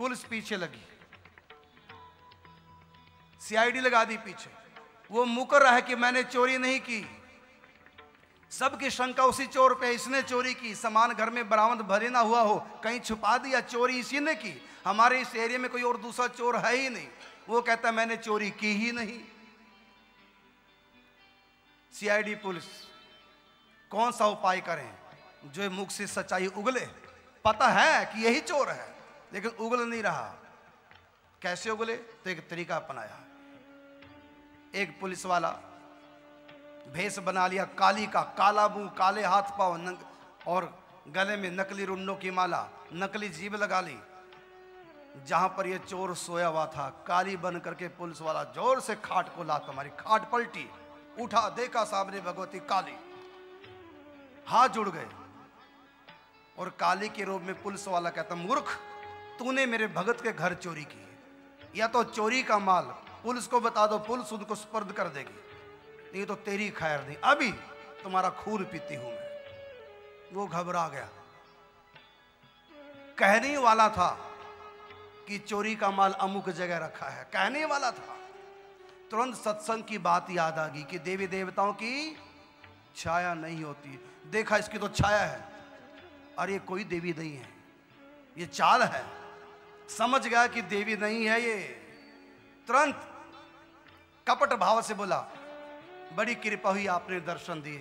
Police पीछे लगी। CID लगा दी पीछे। वो मुकर रहा है कि मैंने चोरी नहीं की। सबकी शंका उसी चोर पे इसने चोरी की। सामान घर में बरामद भरे ना हुआ हो, कहीं छुपा दिया, चोरी इसी ने की। हमारे इस एरिया में कोई और दूसरा चोर है ही नहीं। वो कहता मैंने चोरी की ही नहीं। सीआईडी पुलिस, कौन सा उपाय करें जो मुख से सच्चाई उगले? पता है कि यही चोर है। लेकिन उगल नहीं रहा। कैसे उगले? तो एक तरीका अपनाया। एक पुलिस वाला भेष बना लिया काली का काला मुँह काले हाथ पाओ नंग, और गले में नकली रुन्नों की माला नकली जीभ लगा ली। जहाँ पर ये चोर सोया हुआ था काली बन करके पुलिस वाला ज़ोर से खाट को लात मारी खाट पलटी उठा देखा सामने भगवती काली। हाथ जुड़ गए और काली के रूप में पुलिस वाला कहता मूर्ख तूने मेरे भगत के घर चोरी की या तो चोरी का माल पुलिस को बता दो, पुलिस उनको स्पर्द कर देगी। नहीं तो तेरी खैर नहीं। अभी तुम्हारा खून पीती हूँ मैं। वो घबरा गया। कहने वाला था कि चोरी का माल अमुक जगह रखा है। कहने वाला था। तुरंत सत्संग की बात याद आ गई कि देवी देवताओं की छाया नहीं होती। देखा, इसकी तो छाया है। और ये कोई देवी नहीं है। ये चाल है। समझ गया कि देवी नहीं है ये। तुरंत कपट भाव से बोला, बड़ी कृपा हुई आपने दर्शन दिए।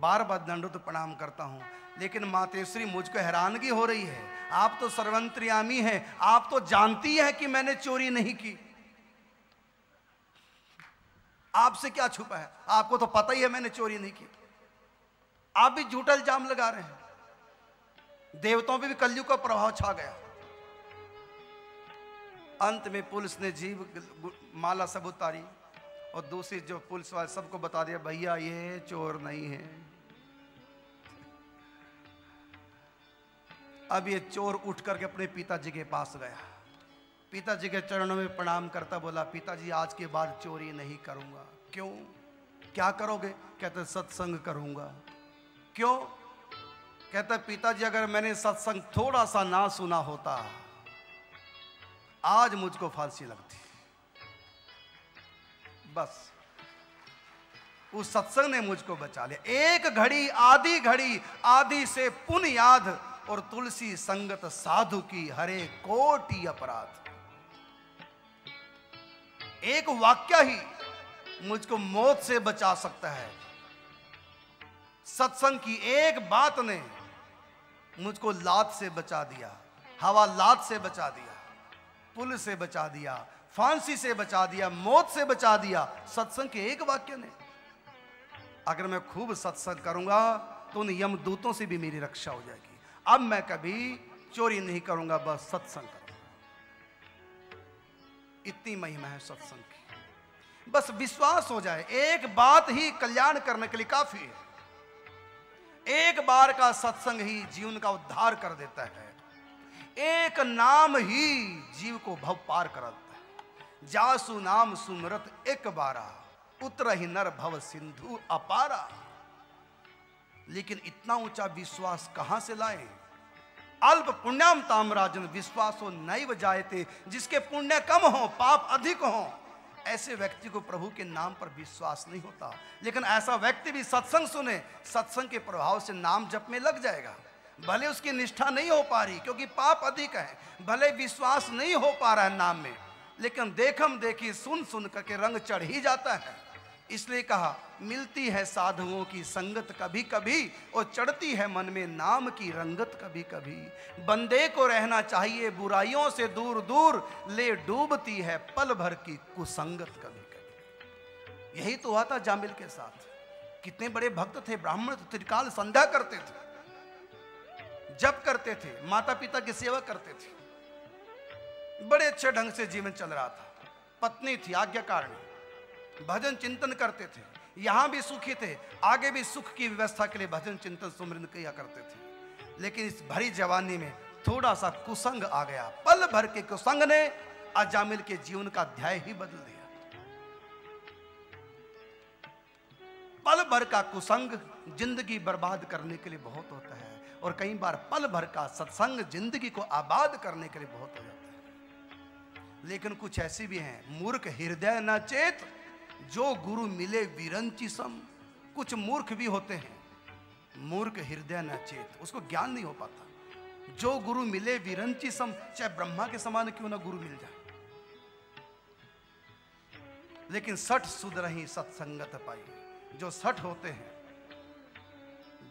बार बार दंडोत प्रणाम करता हूँ, लेकिन मातेश्वरी मुझको हैरानगी हो रही है। आप तो सर्वंत्रियामी हैं। आप तो जानती हैं कि मैंने चोरी नहीं की। आपसे क्या छुपा है? आपको तो पता ही है मैंने चोरी नहीं की। आप भी झूठा इल्ज़ाम लगा रहे हैं। देवताओं पे भी कलयुग का प्रभाव छा गया। अंत में पुलिस ने जीव माला सब उतारी और दूसरी जो पुलिस वाले सबको बता दिया, भैया, ये चोर नहीं है। अब ये चोर उठ करके अपने पिताजी के पास गया। पिताजी के चरणों में प्रणाम करता बोला, पिताजी, आज के बाद चोरी नहीं करूँगा। क्यों? क्या करोगे? कहते, सत्संग करूँगा। क्यों? कहता, पिताजी, अगर मैंने सत्संग थोड़ा सा ना सुना होता आज मुझको फांसी लगती बस। उस सत्संग ने मुझको बचा लिया। एक घड़ी, आधी घड़ी, आधी से पुन याद और तुलसी संगत साधु की हरे कोटि अपराध। एक वाक्य ही मुझको मौत से बचा सकता है। सत्संग की एक बात ने मुझको लात से बचा दिया, हवा लात से बचा दिया। पुल से बचा दिया, फांसी से बचा दिया, मौत से बचा दिया। सत्संग के एक वाक्य ने। अगर मैं खूब सत्संग करूँगा तो उन यमदूतों से भी मेरी रक्षा हो जाएगी। अब मैं कभी चोरी नहीं करूँगा, बस सत्संग करूँगा। इतनी महिमा है सत्संग की। बस विश्वास हो जाए, एक बात ही कल्याण करने के लिए काफ़ी है। एक बार का सत्संग ही जीवन का उद्धार कर देता है। एक नाम ही जीव को भव पार करता है। जासु नाम सुमरत एक बारा उतर ही नर भव सिंधु अपारा। लेकिन इतना ऊँचा विश्वास कहाँ से लाए? अल्प पुण्याम तामराजन विश्वासो नैव जायते, जिसके पुण्य कम हो, पाप अधिक हो। ऐसे व्यक्ति को प्रभु के नाम पर विश्वास नहीं होता। लेकिन ऐसा व्यक्ति भी सत्संग सुने, सत्संग के प्रभाव से नाम जप में लग जाएगा। भले उसकी निष्ठा नहीं हो पा रही, क्योंकि पाप अधिक है, भले विश्वास नहीं हो पा रहा है नाम में, लेकिन देखम देखी, सुन सुन करके रंग चढ़ ही जाता है। इसलिए कहा, मिलती है साधुओं की संगत कभी कभी और चढ़ती है मन में नाम की रंगत कभी कभी बंदे को रहना चाहिए, बुराइयों से दूर दूर ले डूबती है पल भर की कुसंगत कभी कभी यही तो हुआ था जामिल के साथ। कितने बड़े भक्त थे, ब्राह्मण तो त्रिकाल संध्या करते थे। जप करते थे माता पिता की सेवा करते थे। बड़े अच्छे ढंग से जीवन चल रहा था। पत्नी थी, आज्ञाकारिणी। भजन चिंतन करते थे। यहाँ भी सुखी थे, आगे भी सुख की व्यवस्था के लिए भजन चिंतन सुमृन किया करते थे। लेकिन इस भरी जवानी में थोड़ा सा कुसंग आ गया। पल भर के कुसंग ने अजामिल के जीवन का अध्याय ही बदल दिया। पल भर का कुसंग ज़िंदगी बर्बाद करने के लिए बहुत होता है। और कई बार पल भर का सत्संग ज़िंदगी को आबाद करने के लिए बहुत हो जाता है। लेकिन कुछ ऐसे भी हैं, मूर्ख हृदय न चेत, जो गुरु मिले विरंची सम। कुछ मूर्ख भी होते हैं, मूर्ख हृदय न चेत, उसको ज्ञान नहीं हो पाता। जो गुरु मिले विरंची सम, चाहे ब्रह्मा के समान क्यों ना गुरु मिल जाए। लेकिन सठ सुध रही सत्संगत पाई, जो सठ होते हैं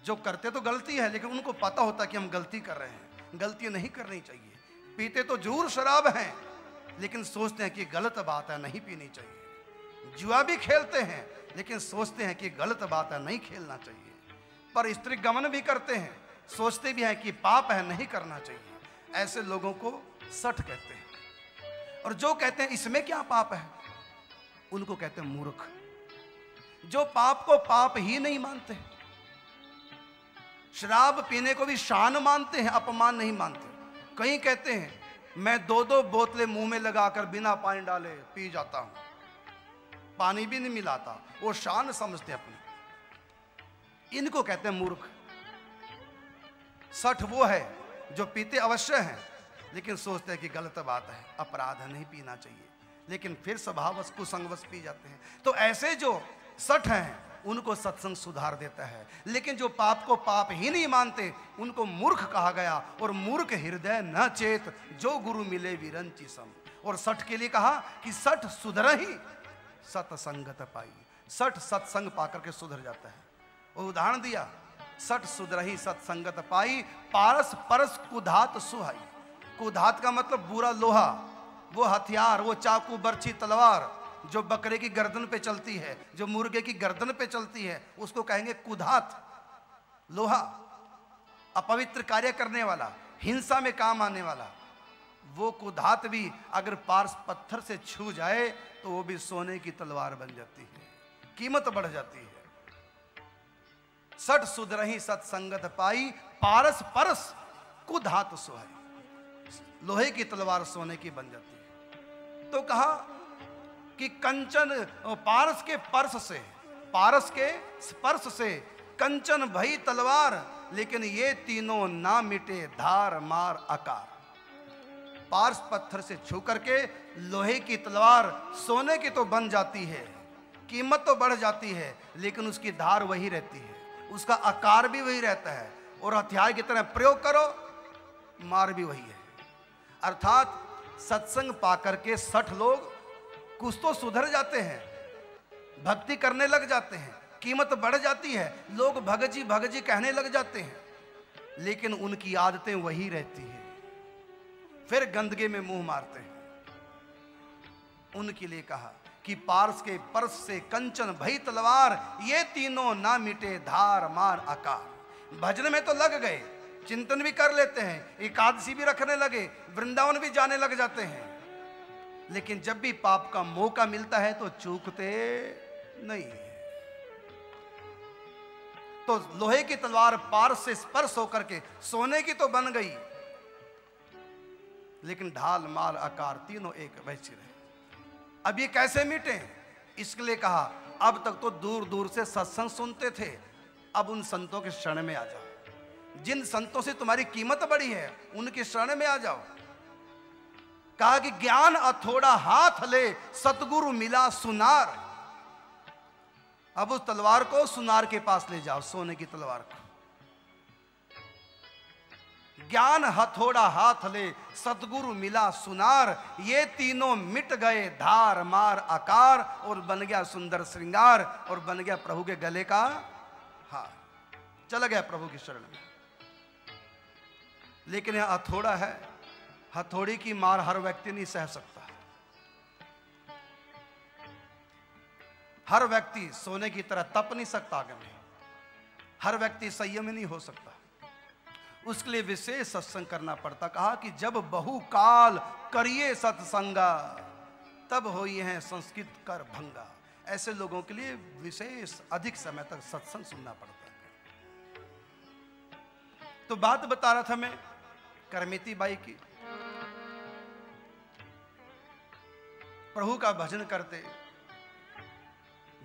जो करते तो गलती है, लेकिन उनको पता होता कि हम गलती कर रहे हैं। गलती नहीं करनी चाहिए। पीते तो ज़रूर शराब हैं, लेकिन सोचते हैं कि गलत बात है, नहीं पीनी चाहिए। जुआ भी खेलते हैं, लेकिन सोचते हैं कि गलत बात है, नहीं खेलना चाहिए। पर स्त्री गमन भी करते हैं, सोचते भी हैं कि पाप है, नहीं करना चाहिए। ऐसे लोगों को सठ कहते हैं। और जो कहते हैं, इसमें क्या पाप है? उनको कहते हैं मूर्ख। जो पाप को पाप ही नहीं मानते। शराब पीने को भी शान मानते हैं, अपमान नहीं मानते। कहीं कहते हैं, मैं दो दो बोतलें मुँह में लगाकर बिना पानी डाले पी जाता हूँ। पानी भी नहीं मिलाता, वो शान समझते अपने। इनको कहते हैं मूर्ख। सठ वो है जो पीते अवश्य हैं, लेकिन सोचते हैं कि गलत बात है, अपराध नहीं पीना चाहिए। लेकिन फिर स्वभावश कुसंगवश पी जाते हैं। तो ऐसे जो सठ हैं उनको सत्संग सुधार देता है। लेकिन जो पाप को पाप ही नहीं मानते, उनको मूर्ख कहा गया। और मूर्ख हृदय न चेत, जो गुरु मिले विरंची सम। और सठ के लिए कहा कि सठ सुधर ही, सत्संगत पाई। सठ सत्संग पाकर के सुधर जाता है। वो उदाहरण दिया, सठ सुधरही सत्संगत पाई, पारस परस कुधात सुहाई। कुधात का मतलब बुरा लोहा, वो हथियार, वो चाकू, बर्छी, तलवार। जो बकरे की गर्दन पे चलती है, जो मुर्गे की गर्दन पे चलती है, उसको कहेंगे कुधात, लोहा, अपवित्र कार्य करने वाला, हिंसा में काम आने वाला। वो कुधात भी अगर पार्स पत्थर से छू जाए तो वो भी सोने की तलवार बन जाती है, कीमत बढ़ जाती है। सठ सुधरही सत्संगत पाई, पारस परस कुधात सुहाई लोहे की तलवार सोने की बन जाती है। तो कहा कि कंचन पारस के पर्स से, पारस के स्पर्श से, कंचन भई तलवार, लेकिन ये तीनों ना मिटे धार, मार, आकार। पार्स पत्थर से छू करके लोहे की तलवार सोने की तो बन जाती है, कीमत तो बढ़ जाती है, लेकिन उसकी धार वही रहती है। उसका आकार भी वही रहता है, और हथियार की तरह प्रयोग करो, मार भी वही है। अर्थात सत्संग पाकर के सठ लोग कुछ तो सुधर जाते हैं। भक्ति करने लग जाते हैं। कीमत बढ़ जाती है। लोग भगजी भगजी कहने लग जाते हैं। लेकिन उनकी आदतें वही रहती है। फिर गंदगे में मुँह मारते हैं। उनके लिए कहा कि पार्स के पर्स से कंचन भई तलवार, ये तीनों ना मिटे धार, मार, आकार। भजन में तो लग गए। चिंतन भी कर लेते हैं। एकादशी भी रखने लगे। वृंदावन भी जाने लग जाते हैं। लेकिन जब भी पाप का मौका मिलता है तो चूकते नहीं तो लोहे की तलवार पार से स्पर्श होकर के सोने की तो बन गई। लेकिन ढाल माल आकार तीनों एक वैसे रहे। अब ये कैसे मिटे? इसके लिए कहा, अब तक तो दूर दूर से सत्संग सुनते थे। अब उन संतों के शरण में आ जाओ। जिन संतों से तुम्हारी कीमत बड़ी है, उनके शरण में आ जाओ। कहा कि ज्ञान अथोड़ा हाथ ले, सतगुरु मिला सुनार। अब उस तलवार को सुनार के पास ले जाओ, सोने की तलवार को। ज्ञान हथोड़ा हाथ ले, सतगुरु मिला सुनार। ये तीनों मिट गए, धार, मार आकार और बन गया सुंदर श्रृंगार, और बन गया प्रभु के गले का हार। चला गया प्रभु की शरण में। लेकिन यह हथोड़ा है। हथौड़ी की मार हर व्यक्ति नहीं सह सकता। हर व्यक्ति सोने की तरह तप नहीं सकता आगे में। हर व्यक्ति संयम नहीं हो सकता। उसके लिए विशेष सत्संग करना पड़ता। कहा कि जब बहुकाल करिए सत्संगा, तब हो है संस्कृत कर भंगा। ऐसे लोगों के लिए विशेष अधिक समय तक सत्संग सुनना पड़ता है। तो बात बता रहा था मैं करमिति बाई की। प्रभु का भजन करते।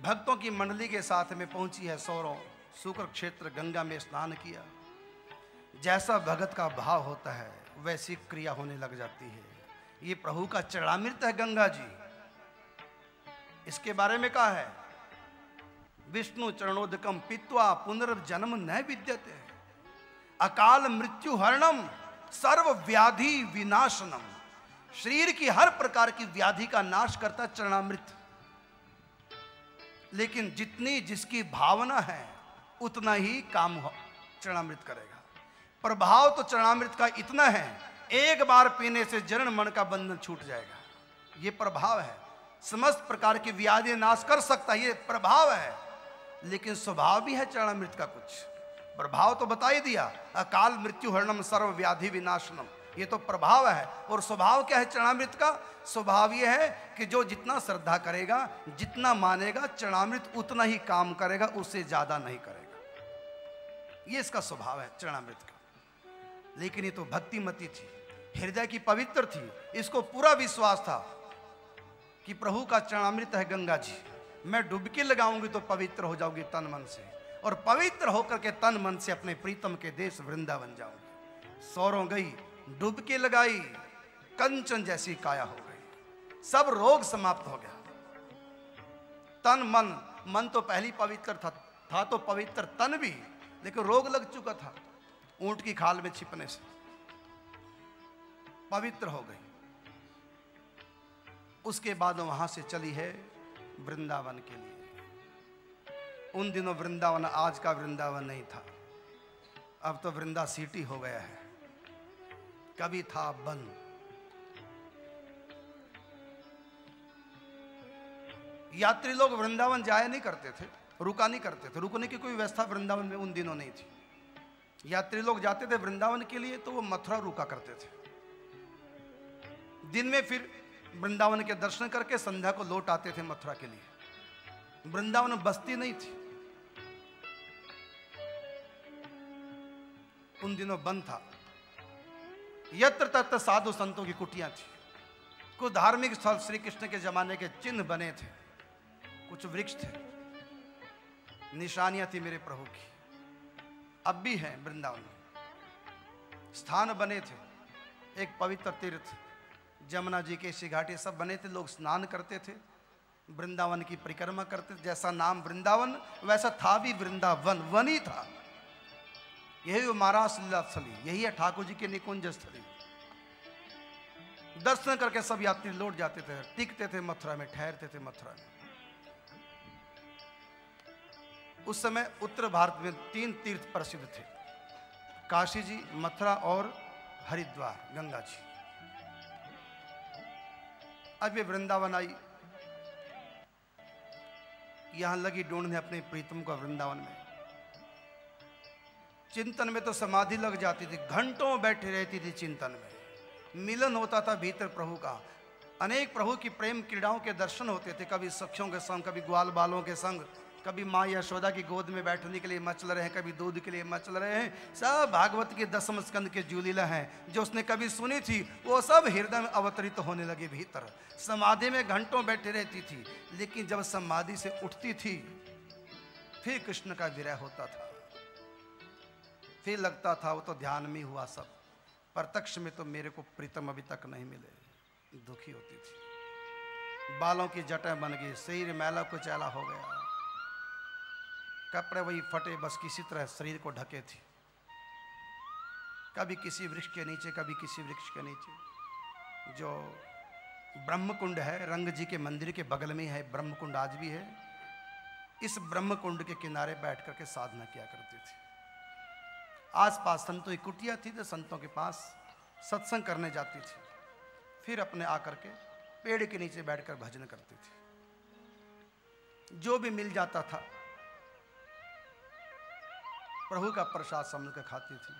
भक्तों की मंडली के साथ में पहुँची है सौरों शुक्र क्षेत्र गंगा में स्नान किया। जैसा भगत का भाव होता है, वैसी क्रिया होने लग जाती है। ये प्रभु का चरणामृत है गंगा जी। इसके बारे में कहा है, विष्णु चरणोदकम पित्वा पुनर्जन्म न विद्यते। अकाल मृत्यु हरणम सर्व व्याधि विनाशनम। शरीर की हर प्रकार की व्याधि का नाश करता चरणामृत। लेकिन जितनी जिसकी भावना है, उतना ही काम चरणामृत करेगा। प्रभाव तो चरणामृत का इतना है, एक बार पीने से जरण मन का बंधन छूट जाएगा। ये प्रभाव है। समस्त प्रकार की व्याधि नाश कर सकता है प्रभाव है। लेकिन स्वभाव भी है चरणामृत का कुछ। प्रभाव तो बता ही दिया, अकाल मृत्यु हरणम सर्व व्याधि विनाशनम। ये तो प्रभाव है। और स्वभाव क्या है चरणामृत का? स्वभाव ये है कि जो जितना श्रद्धा करेगा, जितना मानेगा, चरणामृत उतना ही काम करेगा उससे ज़्यादा नहीं करेगा। ये इसका स्वभाव है चरणामृत का। लेकिन ये तो भक्तिमती थी, हृदय की पवित्र थी, इसको पूरा विश्वास था कि प्रभु का चरणामृत है गंगा जी। मैं डुबकी लगाऊँगी तो पवित्र हो जाऊँगी तन मन से। और पवित्र होकर के तन मन से अपने प्रीतम के देश वृंदावन जाऊँगी। सौरों गई डुबकी लगाई, कंचन जैसी काया हो गई। सब रोग समाप्त हो गया। तन मन मन तो पहली पवित्र था था तो पवित्र तन भी, लेकिन रोग लग चुका था। ऊँट की खाल में छिपने से पवित्र हो गई। उसके बाद वहाँ से चली है वृंदावन के लिए। उन दिनों वृंदावन, आज का वृंदावन नहीं था। अब तो वृंदा सिटी हो गया है। कभी था बंद। यात्री लोग वृंदावन जाया नहीं करते थे, रुका नहीं करते थे। रुकने की कोई व्यवस्था वृंदावन में उन दिनों नहीं थी। यात्री लोग जाते थे वृंदावन के लिए तो वो मथुरा रुका करते थे। दिन में फिर वृंदावन के दर्शन करके संध्या को लौट आते थे मथुरा के लिए। वृंदावन बस्ती नहीं थी। उन दिनों बंद था। यत्र तत्र साधु संतों की कुटियाँ थी। कुछ धार्मिक स्थल श्री कृष्ण के जमाने के चिन्ह बने थे। कुछ वृक्ष थे। निशानियाँ थी मेरे प्रभु की। अब भी हैं वृंदावन में। स्थान बने थे। एक पवित्र तीर्थ, जमुना जी के घाटी सब बने थे। लोग स्नान करते थे। वृंदावन की परिक्रमा करते थे। जैसा नाम वृंदावन, वैसा था भी वृंदावन। वन ही था। यही महाराज स्थली, यही है ठाकुर जी के निकुंज स्थली। दर्शन करके सब यात्री लौट जाते थे, टिकते थे मथुरा में, ठहरते थे मथुरा में। उस समय उत्तर भारत में तीन तीर्थ प्रसिद्ध थे, काशी जी, मथुरा और हरिद्वार, गंगा जी। अब ये वृंदावन आई। यहाँ लगी ढूँढने अपने प्रीतम का वृंदावन में। चिंतन में तो समाधि लग जाती थी, घंटों बैठे रहती थी चिंतन में। मिलन होता था भीतर प्रभु का। अनेक प्रभु की प्रेम क्रीड़ाओं के दर्शन होते थे, कभी सखियों के संग, कभी ग्वाल बालों के संग, कभी माँ यशोदा की गोद में बैठने के लिए मचल रहे हैं, कभी दूध के लिए मचल रहे हैं। सब भागवत के दसम स्कंद के जुलीला हैं, जो उसने कभी सुनी थी, वो सब हृदय में अवतरित तो होने लगे भीतर। समाधि में घंटों बैठे रहती थी, लेकिन जब समाधि से उठती थी, फिर कृष्ण का विरह होता था। फिर लगता था वो तो ध्यान में हुआ सब। प्रत्यक्ष में तो मेरे को प्रीतम अभी तक नहीं मिले। दुखी होती थी। बालों की जटें बन गई। शरीर मैला कुचैला हो गया। कपड़े वही फटे, बस किसी तरह शरीर को ढके थी। कभी किसी वृक्ष के नीचे, कभी किसी वृक्ष के नीचे। जो ब्रह्मकुंड है, रंग जी के मंदिर के बगल में है, ब्रह्मकुंड आज भी है। इस ब्रह्मकुंड के किनारे बैठ करके साधना किया करती थी। आसपास संतों की कुटिया थी तो संतों के पास सत्संग करने जाती थी। फिर अपने आकर के पेड़ के नीचे बैठकर भजन करती थी। जो भी मिल जाता था, प्रभु का प्रसाद समझ कर खाती थी।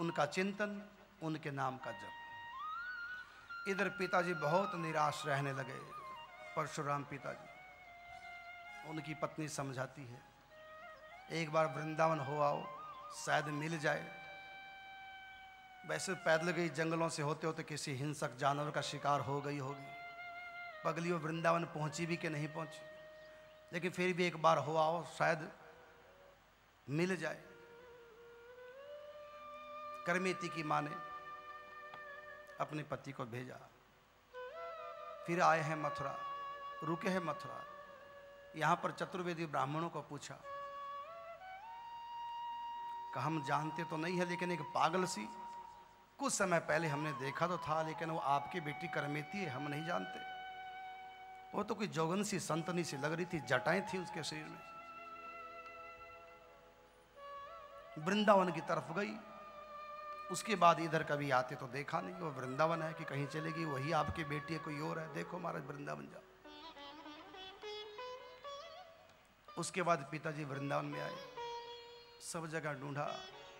उनका चिंतन, उनके नाम का जप। इधर पिताजी बहुत निराश रहने लगे। परशुराम पिताजी, उनकी पत्नी समझाती है, एक बार वृंदावन हो आओ शायद मिल जाए। वैसे पैदल गई जंगलों से होते होते किसी हिंसक जानवर का शिकार हो गई होगी। पगली वो वृंदावन पहुँची भी कि नहीं पहुँची? लेकिन फिर भी एक बार हो आओ, शायद मिल जाए। करमेती की माँ ने अपने पति को भेजा। फिर आए हैं मथुरा। रुके हैं मथुरा। यहाँ पर चतुर्वेदी ब्राह्मणों को पूछा कि हम जानते तो नहीं है, लेकिन एक पागल सी, कुछ समय पहले हमने देखा तो था, लेकिन वो आपकी बेटी करमेती है, हम नहीं जानते। वो तो कोई जोगन सी, संतनी सी लग रही थी, जटाएँ थी उसके शरीर में। वृंदावन की तरफ़ गई। उसके बाद इधर कभी आते तो देखा नहीं। वो वृंदावन है कि कहीं चलेगी वही आपकी बेटी है, कोई और है। देखो महाराज, वृंदावन जाओ। उसके बाद पिताजी वृंदावन में आए। सब जगह ढूंढा।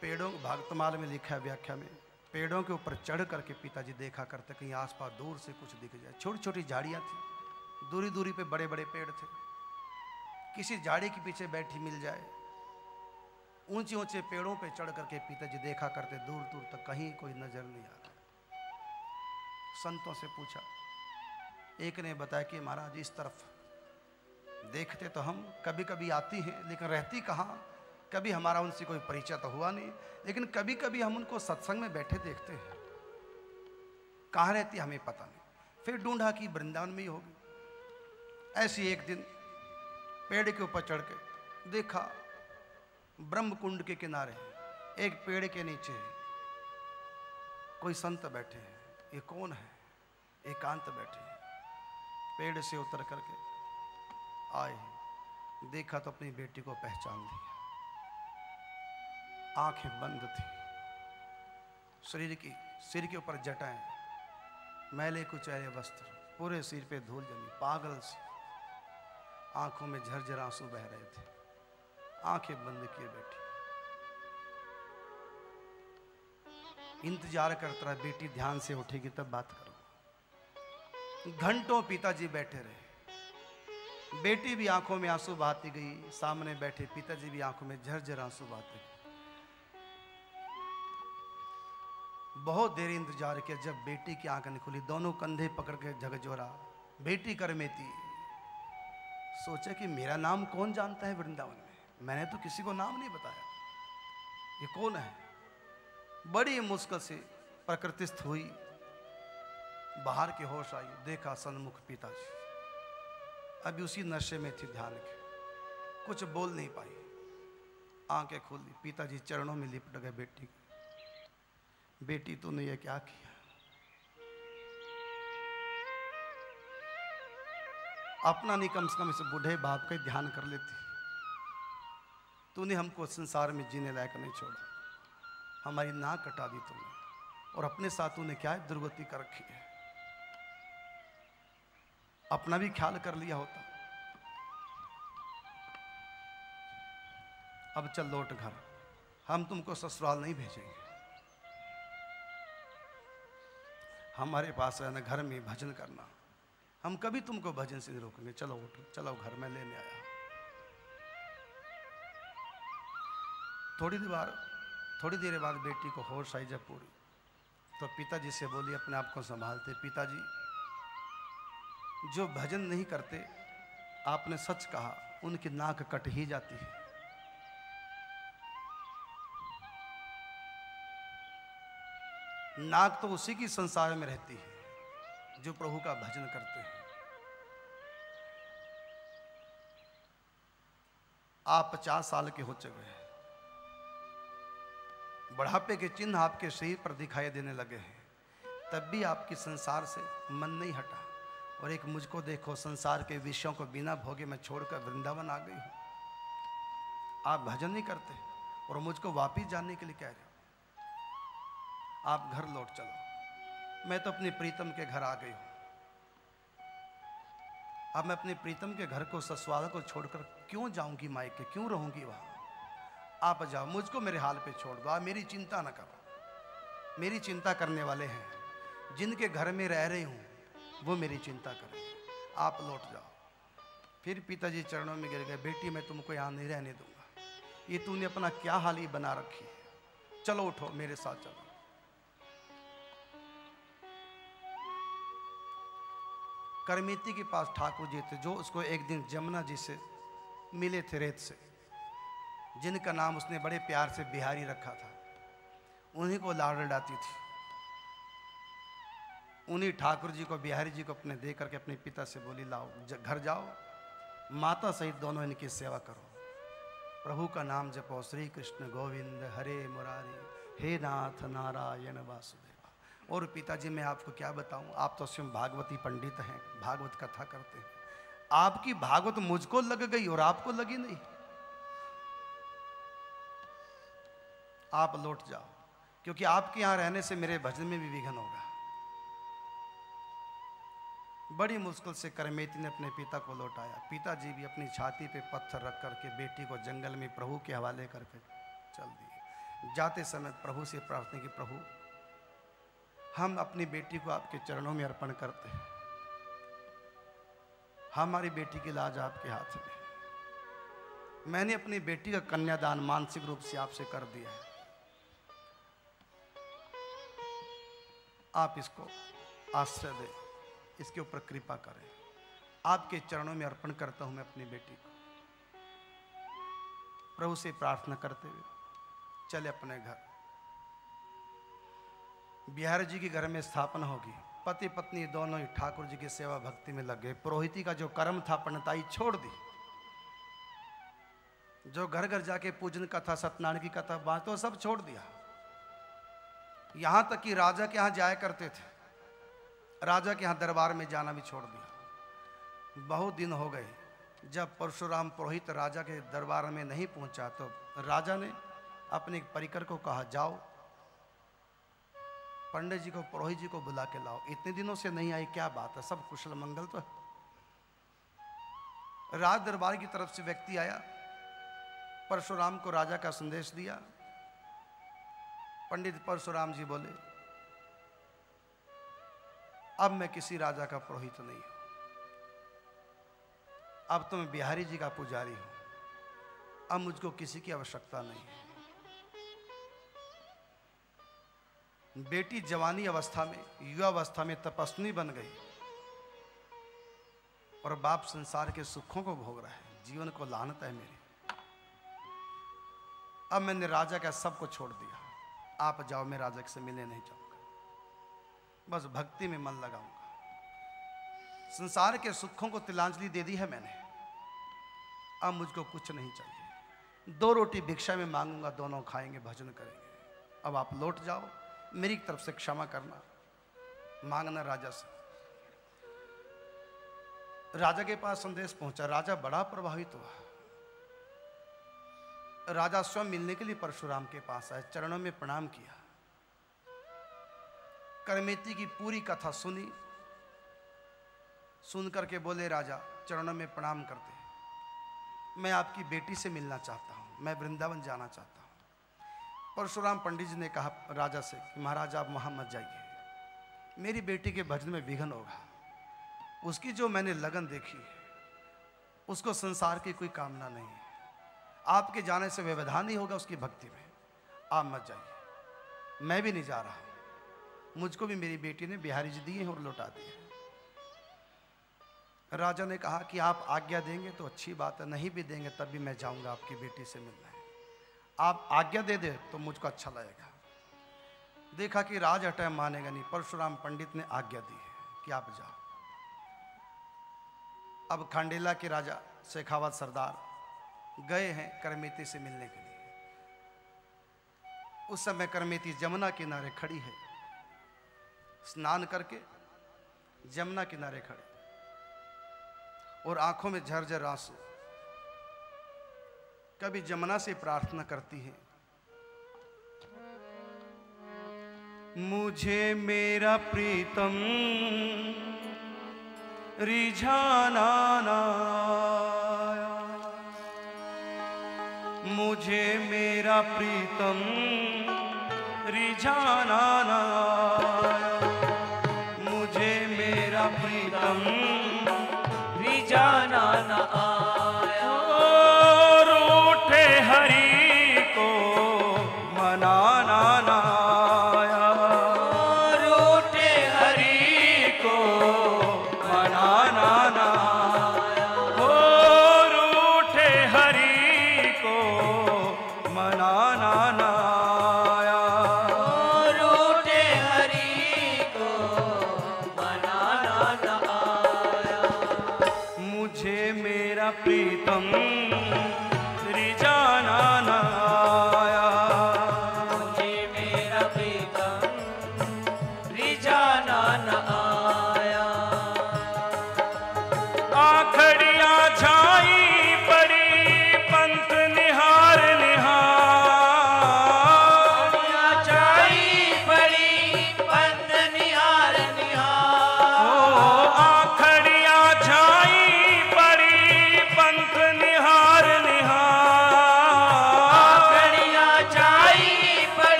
पेड़ों को भागतमाल में लिखा है व्याख्या में। पेड़ों के ऊपर चढ़ करके पिताजी देखा करते कहीं आसपास दूर से कुछ दिख जाए। छोटी छोटी झाड़ियाँ थी। दूरी दूरी पे बड़े बड़े पेड़ थे। किसी झाड़ी के पीछे बैठी मिल जाए। ऊँचे ऊँचे पेड़ों पे चढ़ करके पिताजी देखा करते दूर दूर तक कहीं कोई नज़र नहीं आ रहा संतों से पूछा, एक ने बताया कि महाराज, इस तरफ़ देखते तो हम कभी कभी आती हैं, लेकिन रहती कहाँ? कभी हमारा उनसे कोई परिचय तो हुआ नहीं, लेकिन कभी कभी हम उनको सत्संग में बैठे देखते हैं। कहाँ रहती हमें पता नहीं। फिर ढूंढा कि वृंदावन में ही होगी। ऐसी एक दिन पेड़ के ऊपर चढ़ के देखा ब्रह्म कुंड के किनारे एक पेड़ के नीचे कोई संत बैठे हैं। ये कौन है? एकांत बैठे हैं। पेड़ से उतर करके आए देखा तो अपनी बेटी को पहचान लिया आँखें बंद थी। शरीर की, सिर के ऊपर जटाएँ, मैले कुचैले वस्त्र, पूरे सिर पे धूल जमी, पागल सी। आँखों में झरझर आँसू बह रहे थे। आँखें बंद किए बैठी। इंतज़ार करता रहा बेटी ध्यान से उठेगी, तब बात करो घंटों पिताजी बैठे रहे। बेटी भी आँखों में आँसू बहाती गई, सामने बैठे पिताजी भी आँखों में झरझर आँसू बहाते गए। बहुत देर इंतज़ार किया जब बेटी की आँखें खुली। दोनों कंधे पकड़ के झकझोरा। बेटी कर में थी सोचे कि मेरा नाम कौन जानता है वृंदावन में? मैंने तो किसी को नाम नहीं बताया। ये कौन है? बड़ी मुश्किल से प्रकृतिस्थ हुई। बाहर के होश आई। देखा सन्मुख पिताजी। अभी उसी नशे में थी ध्यान के। कुछ बोल नहीं पाई। आँखें खोली। पिताजी चरणों में लिपट गए बेटी के। बेटी तूने ये क्या किया? अपना नहीं, कम से कम इस बूढ़े बाप का ध्यान कर लेती। तूने हमको संसार में जीने लायक नहीं छोड़ा। हमारी नाक कटा दी तूने, और अपने साथ तूने क्या दुर्गति कर रखी है? अपना भी ख्याल कर लिया होता। अब चल लौट घर। हम तुमको ससुराल नहीं भेजेंगे। हमारे पास रहना, घर में भजन करना। हम कभी तुमको भजन से नहीं रोकेंगे। चलो उठो, चलो घर में लेने आया। थोड़ी देर बाद, थोड़ी देर बाद बेटी को होश आई जब पूरी। तो पिताजी से बोली, अपने आप को संभालते। पिताजी, जो भजन नहीं करते, आपने सच कहा, उनकी नाक कट ही जाती है। नाक तो उसी की संसार में रहती है, जो प्रभु का भजन करते हैं। आप पचास साल के हो चुके हैं। बढ़ापे के चिन्ह आपके शरीर पर दिखाई देने लगे हैं। तब भी आपकी संसार से मन नहीं हटा, और एक मुझको देखो, संसार के विषयों को बिना भोगे मैं छोड़कर वृंदावन आ गई हूँ। आप भजन नहीं करते, और मुझको वापिस जाने के लिए कह रहे आप घर लौट चलो। मैं तो अपनी प्रीतम के घर आ गई हूँ। अब मैं अपने प्रीतम के घर को, ससुराल को छोड़कर क्यों जाऊँगी मायके? क्यों रहूँगी वहाँ? आप जाओ, मुझको मेरे हाल पे छोड़ दो। आप मेरी चिंता ना करो। मेरी चिंता करने वाले हैं। जिनके घर में रह रही हूँ, वो मेरी चिंता करें आप लौट जाओ। फिर पिताजी चरणों में गिर गए। बेटी, मैं तुमको यहाँ नहीं रहने दूँगा। ये तूने अपना क्या हाल ही बना रखी है? चलो उठो, मेरे साथ चलो। करमेती के पास ठाकुर जी थे, जो उसको एक दिन जमुना जी से मिले थे रेत से, जिनका नाम उसने बड़े प्यार से बिहारी रखा था। उन्हीं को लाड़ डाती थी। उन्हीं ठाकुर जी को, बिहारी जी को अपने दे करके अपने पिता से बोली, लाओ घर जाओ, माता सहित दोनों इनकी सेवा करो। प्रभु का नाम जपो श्री कृष्ण गोविंद हरे मुरारी, हे नाथ नारायण वासुदेवा। और पिताजी, मैं आपको क्या बताऊँ? आप तो स्वयं भागवती पंडित हैं, भागवत कथा करते हैं। आपकी भागवत मुझको लग गई और आपको लगी नहीं। आप लौट जाओ, क्योंकि आपके यहाँ रहने से मेरे भजन में भी विघन होगा। बड़ी मुश्किल से करमेती ने अपने पिता को लौटाया। पिताजी भी अपनी छाती पे पत्थर रख करके बेटी को जंगल में प्रभु के हवाले करके चल दिए। जाते समय प्रभु से प्रार्थना की, प्रभु हम अपनी बेटी को आपके चरणों में अर्पण करते हैं। हमारी बेटी की लाज आपके हाथ में मैंने अपनी बेटी का कन्यादान मानसिक रूप से आपसे कर दिया है। आप इसको आश्रय दें, इसके ऊपर कृपा करें। आपके चरणों में अर्पण करता हूँ मैं अपनी बेटी को। प्रभु से प्रार्थना करते हुए चले अपने घर। बिहार जी के घर में स्थापना होगी। पति पत्नी दोनों ही ठाकुर जी की सेवा भक्ति में लग गए। पुरोहिती का जो कर्म था पंडिताई छोड़ दी। जो घर घर जाके पूजन कथा सत्यनारायण की कथा, बात तो सब छोड़ दिया। यहाँ तक कि राजा के यहाँ जाया करते थे। राजा के यहाँ दरबार में जाना भी छोड़ दिया। बहुत दिन हो गए। जब परशुराम पुरोहित राजा के दरबार में नहीं पहुँचा तो राजा ने अपने परिकर को कहा, जाओ पंडित जी को पुरोहित जी को बुला के लाओ। इतने दिनों से नहीं आई, क्या बात है? सब कुशल मंगल तो है। राज दरबार की तरफ़ से व्यक्ति आया। परशुराम को राजा का संदेश दिया। पंडित परशुराम जी बोले, अब मैं किसी राजा का पुरोहित नहीं हूँ। अब तो मैं बिहारी जी का पुजारी हूँ। अब मुझको किसी की आवश्यकता नहीं है। बेटी जवानी अवस्था में, युवा अवस्था में तपस्वी बन गई। और बाप संसार के सुखों को भोग रहा है, जीवन को लानत है मेरी। अब मैंने राजा का सबको छोड़ दिया। आप जाओ, मैं राजा से मिलने नहीं जाऊँगा। बस भक्ति में मन लगाऊँगा। संसार के सुखों को तिलांजलि दे दी है मैंने। अब मुझको कुछ नहीं चाहिए। दो रोटी भिक्षा में मांगूँगा, दोनों खाएँगे, भजन करेंगे। अब आप लौट जाओ। मेरी तरफ़ से क्षमा करना, मांगना राजा से। राजा के पास संदेश पहुँचा, राजा बड़ा प्रभावित हुआ। राजा स्वयं मिलने के लिए परशुराम के पास आए, चरणों में प्रणाम किया। करमेती की पूरी कथा सुनी। सुन करके बोले, राजा, चरणों में प्रणाम करते मैं आपकी बेटी से मिलना चाहता हूँ, मैं वृंदावन जाना चाहता हूँ। परशुराम पंडित जी ने कहा राजा से कि महाराज, आप वहाँ मत जाइए। मेरी बेटी के भजन में विघन होगा उसकी जो मैंने लगन देखी, उसको संसार की कोई कामना नहीं है। आपके जाने से व्यवधान ही होगा उसकी भक्ति में। आप मत जाइए। मैं भी नहीं जा रहा हूँ। मुझको भी मेरी बेटी ने बिहारी जी दिए और लौटा दिए राजा ने कहा कि आप आज्ञा देंगे तो अच्छी बात है, नहीं भी देंगे तब भी मैं जाऊँगा आपकी बेटी से मिलना। आप आज्ञा दे दे तो मुझको अच्छा लगेगा। देखा कि राज हटाए मानेगा नहीं, परशुराम पंडित ने आज्ञा दी है कि आप जाओ। अब खांडेला के राजा शेखावत सरदार गए हैं करमेती से मिलने के लिए। उस समय करमेती जमुना किनारे खड़ी है। स्नान करके जमुना किनारे खड़े। और आँखों में झरझर आँसू। कभी जमुना से प्रार्थना करती है। मुझे मेरा प्रीतम, रिझाना मुझे मेरा प्रीतम, रिझाना मुझे मेरा प्रीतम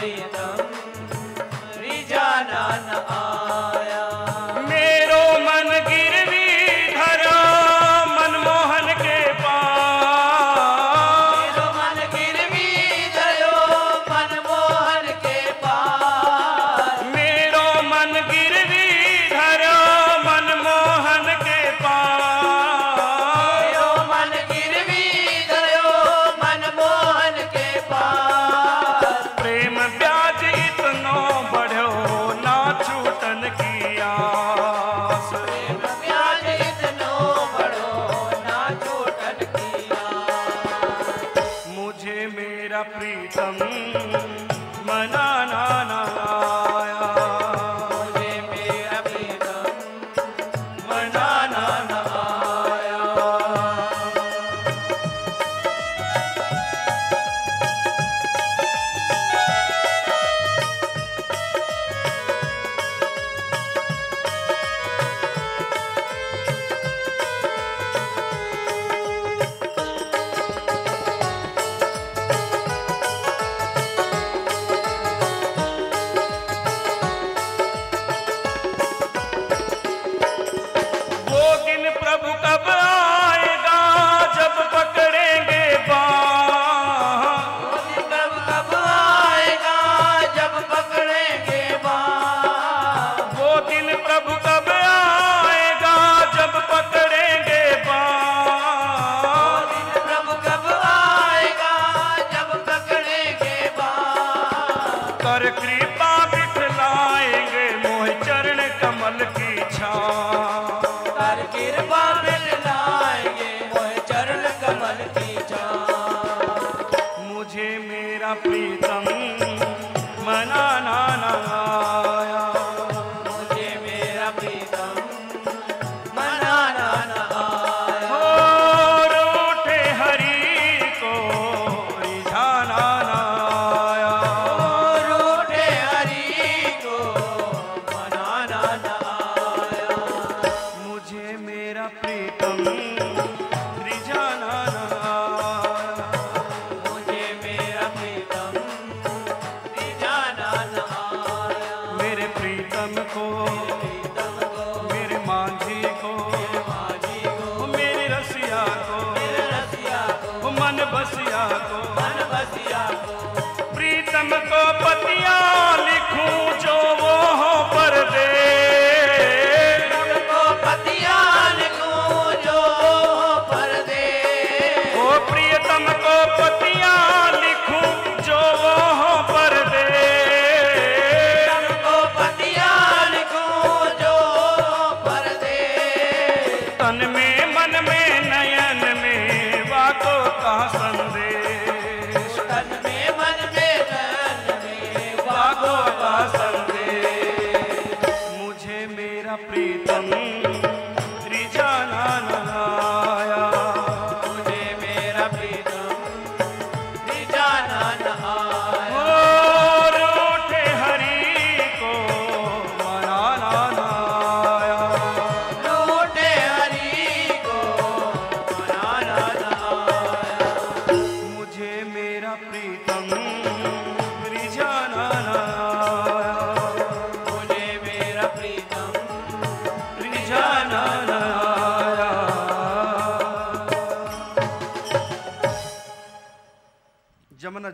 मेरा प्रीतम शोभा मिल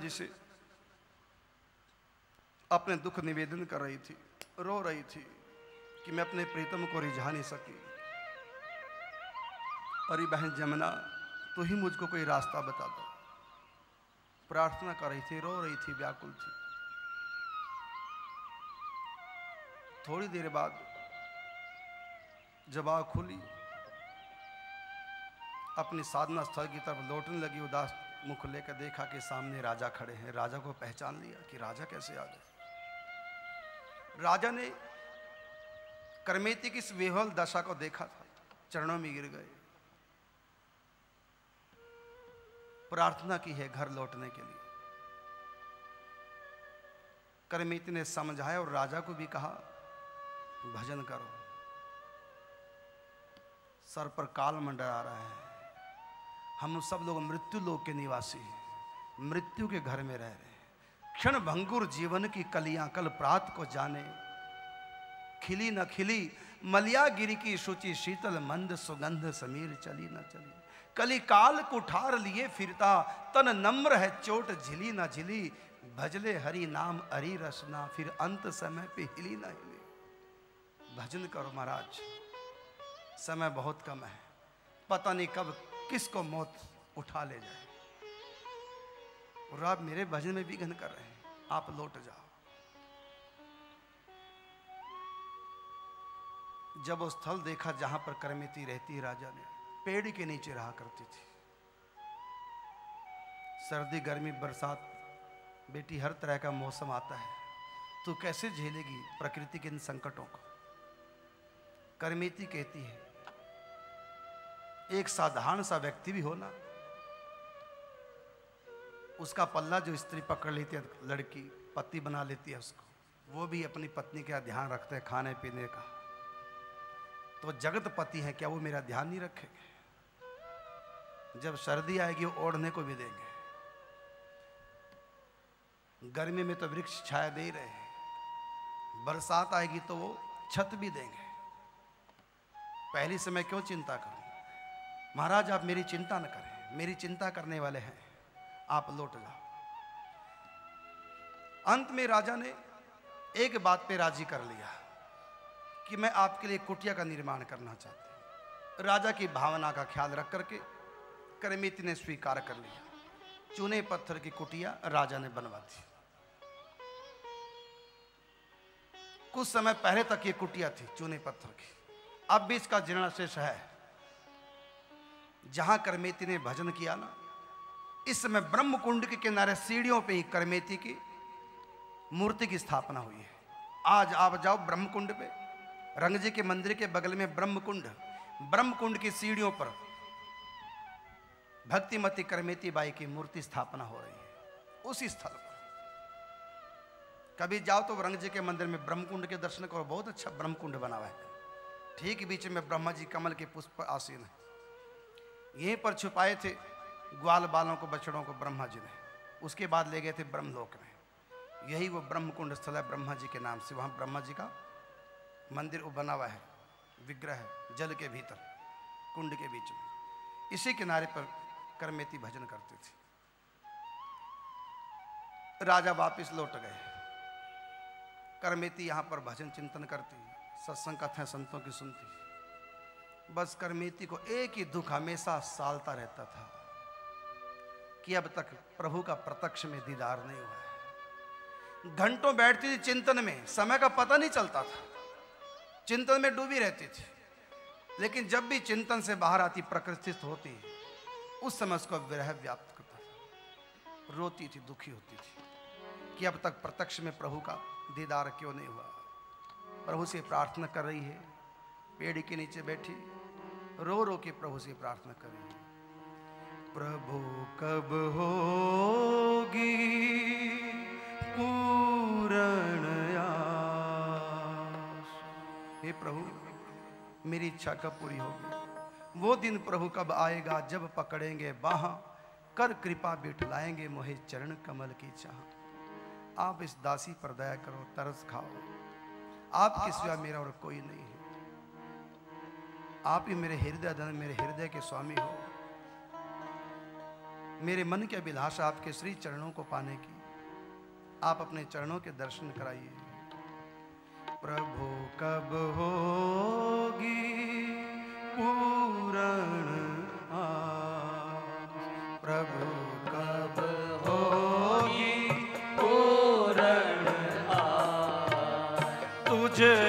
जी से अपने दुख निवेदन कर रही थी, रो रही थी कि मैं अपने प्रीतम को रिझा नहीं सकी। अरे बहन जमुना, तू ही मुझको कोई रास्ता बता दो। प्रार्थना कर रही थी, रो रही थी, व्याकुल थी। थोड़ी देर बाद जब खुली, अपनी साधना स्थल की तरफ़ लौटने लगी उदास मुख लेकर देखा कि सामने राजा खड़े हैं। राजा को पहचान लिया कि राजा कैसे आ गए। राजा ने करमेती की इस विह्वल दशा को देखा था। चरणों में गिर गए। प्रार्थना की है घर लौटने के लिए। करमेती ने समझाया और राजा को भी कहा, भजन करो। सर पर काल मंडरा रहा है। हम सब लोग मृत्यु लोक के निवासी हैं। मृत्यु के घर में रह रहे हैं। क्षण भंगुर जीवन की कलियाँ कल प्रात को जाने। खिली न खिली, मलियागिरी की सूची शीतल मंद सुगंध समीर चली न चली। कली काल कुठार लिए फिरता, तन नम्र है चोट झिली न झिली। भजले हरि नाम हरि रसना फिर अंत समय पे हिली न हिली। भजन करो महाराज, समय बहुत कम है। पता नहीं कब किसको मौत उठा ले जाए? और आप मेरे भजन में विघ्न कर रहे हैं। आप लौट जाओ। जब वो स्थल देखा जहाँ पर करमिति रहती राजा ने, पेड़ के नीचे रहा करती थी। सर्दी, गर्मी, बरसात, बेटी, हर तरह का मौसम आता है। तो कैसे झेलेगी प्रकृति के इन संकटों को? करमिति कहती है एक साधारण सा व्यक्ति भी हो ना उसका पल्ला जो स्त्री पकड़ लेती है, लड़की, पति बना लेती है उसको, वो भी अपनी पत्नी का ध्यान रखते हैं खाने पीने का। तो जगत पति है क्या वो मेरा ध्यान नहीं रखेंगे? जब सर्दी आएगी, वो ओढ़ने को भी देंगे। गर्मी में तो वृक्ष छाया दे ही रहे हैं। बरसात आएगी तो वो छत भी देंगे। पहली से मैं क्यों चिंता करूँ? महाराज, आप मेरी चिंता न करें। मेरी चिंता करने वाले हैं। आप लौट जाओ। अंत में राजा ने एक बात पे राज़ी कर लिया कि मैं आपके लिए कुटिया का निर्माण करना चाहता हूँ। राजा की भावना का ख्याल रख करके करमित ने स्वीकार कर लिया। चूने पत्थर की कुटिया राजा ने बनवा दी। कुछ समय पहले तक ये कुटिया थी, चूने पत्थर की। अब भी इसका जीर्णाशेष है। जहाँ करमेती ने भजन किया ना, इस समय ब्रह्म कुंड के किनारे सीढ़ियों पे ही करमेती की मूर्ति की स्थापना हुई है। आज आप जाओ ब्रह्म कुंड पे, रंग जी के मंदिर के बगल में ब्रह्म कुंड ब्रह्म कुंड की सीढ़ियों पर भक्तिमती करमेती बाई की मूर्ति स्थापना हो रही है। उसी स्थल पर। कभी जाओ तो रंग जी के मंदिर में ब्रह्म कुंड के दर्शन करो, बहुत अच्छा ब्रह्म कुंड बना हुआ है। ठीक बीच में ब्रह्मा जी कमल के पुष्प आसीन है। यहीं पर छुपाए थे ग्वाल बालों को, बछड़ों को ब्रह्मा जी ने। उसके बाद ले गए थे ब्रह्मलोक में। यही वो ब्रह्म कुंड स्थल है ब्रह्मा जी के नाम से। वहाँ ब्रह्मा जी का मंदिर वो बना हुआ है, विग्रह है जल के भीतर, कुंड के बीच में। इसी किनारे पर करमेती भजन करते थे। राजा वापिस लौट गए। करमेती यहाँ पर भजन चिंतन करती। सत्संग कथाएँ संतों की सुनती। बस करमेती को एक ही दुख हमेशा सालता रहता था कि अब तक प्रभु का प्रत्यक्ष में दीदार नहीं हुआ है। घंटों बैठती थी चिंतन में, समय का पता नहीं चलता था। चिंतन में डूबी रहती थी। लेकिन जब भी चिंतन से बाहर आती, प्रकृतिस्थ होती, उस समय उसको विरह व्याप्त करता था। रोती थी, दुखी होती थी कि अब तक प्रत्यक्ष में प्रभु का दीदार क्यों नहीं हुआ। प्रभु से प्रार्थना कर रही है, पेड़ के नीचे बैठी रो रो के प्रभु से प्रार्थना कर प्रभु कब होगी पूर्ण हे प्रभु, मेरी इच्छा कब पूरी होगी? वो दिन प्रभु कब आएगा जब पकड़ेंगे बाह, कर कृपा बिठलाएँगे मोहे चरण कमल की चाह। आप इस दासी पर दया करो, तरस खाओ। आपके सिवा मेरा और कोई नहीं है। आप ही मेरे हृदय धन मेरे हृदय के स्वामी हो। मेरे मन की अभिलाषा आपके श्री चरणों को पाने की। आप अपने चरणों के दर्शन कराइए। प्रभु कब होगी पूरण प्रभु कब होगी पूरण तुझ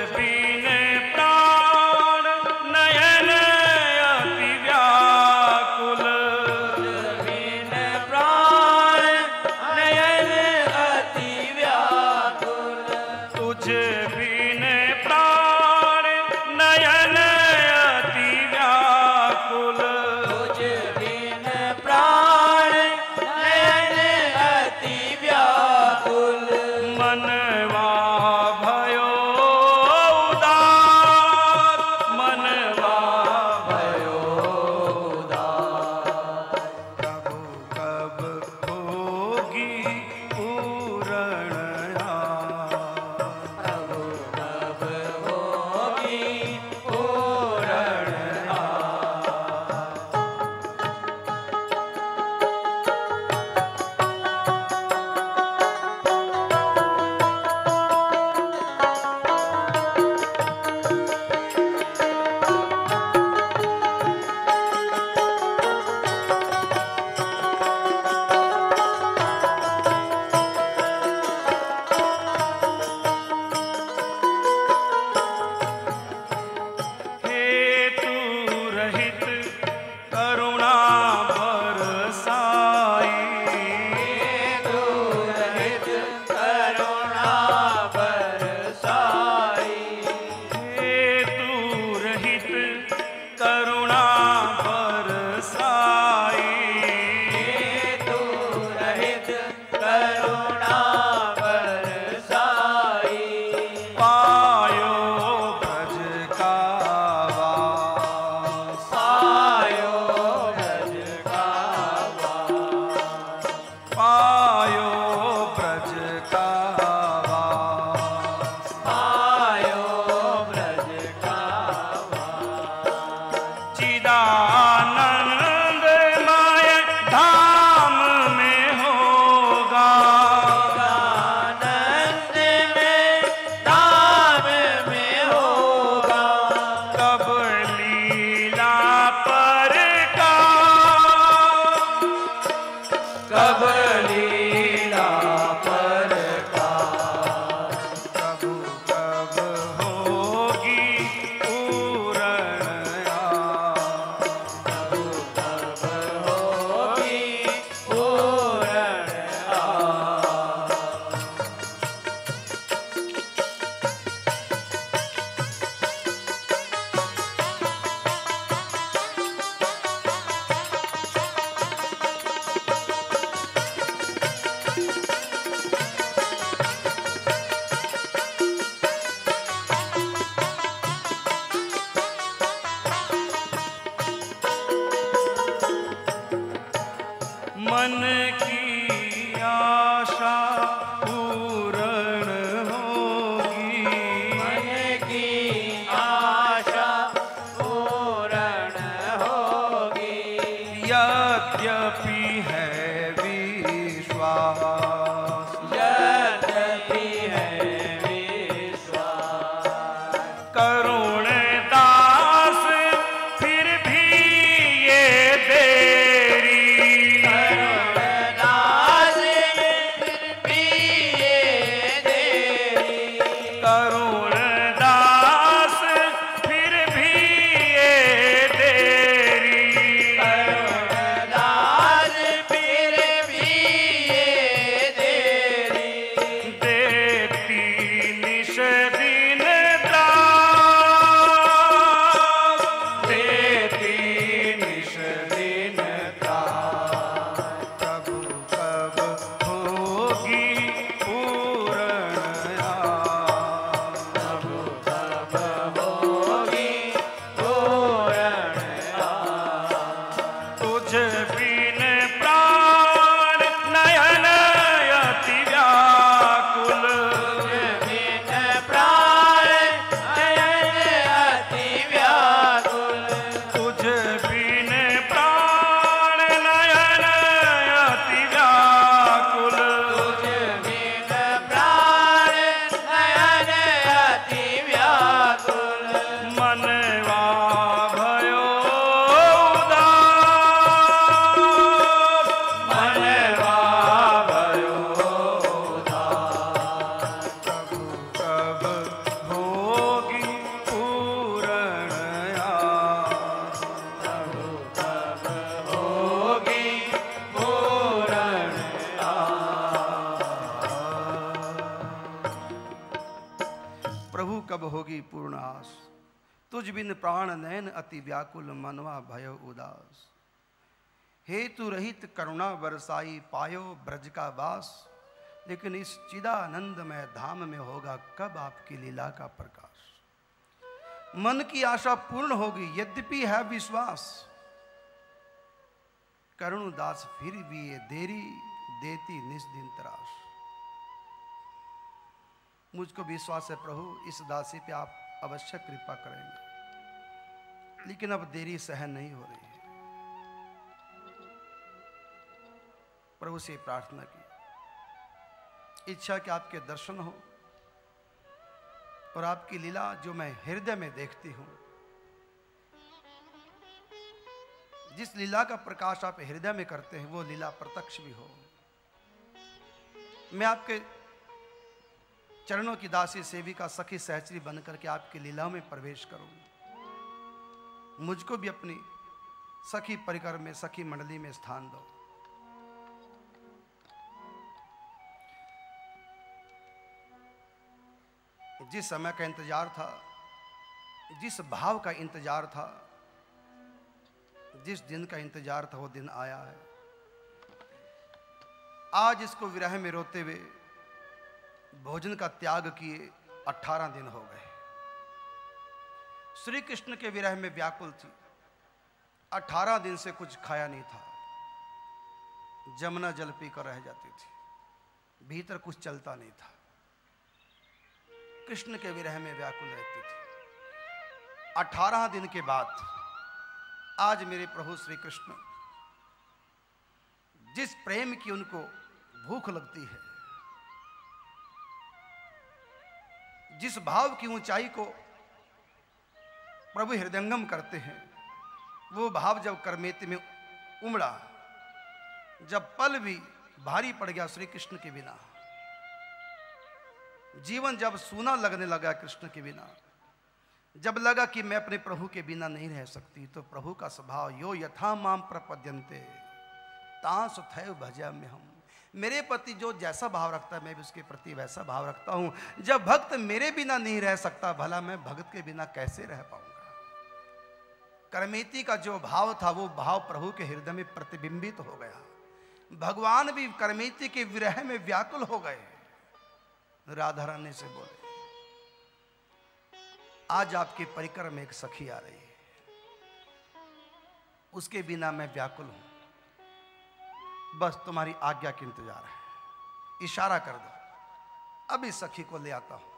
अति व्याकुल मनवा भय उदास हेतु रहित करुणा बरसाई पायो ब्रज का वास लेकिन इस चिदानंदमय धाम में होगा कब आपकी लीला का प्रकाश? मन की आशा पूर्ण होगी, यद्यपि है विश्वास। करुण दास फिर भी ये देरी देती निस दिन तराश। मुझको विश्वास है प्रभु, इस दासी पे आप अवश्य कृपा करेंगे। लेकिन अब देरी सहन नहीं हो रही प्रभु से प्रार्थना की। इच्छा कि आपके दर्शन हो और आपकी लीला जो मैं हृदय में देखती हूँ, जिस लीला का प्रकाश आप हृदय में करते हैं, वो लीला प्रत्यक्ष भी हो। मैं आपके चरणों की दासी सेविका सखी सहचरी बन करके आपकी लीला में प्रवेश करूँ मुझको भी अपनी सखी परिकर में, सखी मंडली में स्थान दो। जिस समय का इंतज़ार था, जिस भाव का इंतज़ार था, जिस दिन का इंतज़ार था, वो दिन आया है। आज इसको विरह में रोते हुए भोजन का त्याग किए अठारह दिन हो गए। श्री कृष्ण के विरह में व्याकुल थी। अठारह दिन से कुछ खाया नहीं था। जमुना जल पीकर रह जाती थी। भीतर कुछ चलता नहीं था। कृष्ण के विरह में व्याकुल रहती थी। अठारह दिन के बाद आज मेरे प्रभु श्री कृष्ण जिस प्रेम की उनको भूख लगती है, जिस भाव की ऊंचाई को प्रभु हृदयंगम करते हैं। वो भाव जब करमेत में उमड़ा, जब पल भी भारी पड़ गया श्री कृष्ण के बिना। जीवन जब सूना लगने लगा कृष्ण के बिना, जब लगा कि मैं अपने प्रभु के बिना नहीं रह सकती तो प्रभु का स्वभाव यो यथा माम प्रपद्यंते तांस थैव भजा में हम। मेरे प्रति जो जैसा भाव रखता है, मैं भी उसके प्रति वैसा भाव रखता हूँ। जब भक्त मेरे बिना नहीं रह सकता, भला मैं भक्त के बिना कैसे रह पाऊँगा करमेती का जो भाव था, वो भाव प्रभु के हृदय में प्रतिबिंबित हो गया। भगवान भी करमेती के विरह में व्याकुल हो गए। राधा रानी से बोले, आज आपके परिकर में एक सखी आ रही है। उसके बिना मैं व्याकुल हूँ। बस तुम्हारी आज्ञा के इंतज़ार है। इशारा कर दो। अभी सखी को ले आता हूँ।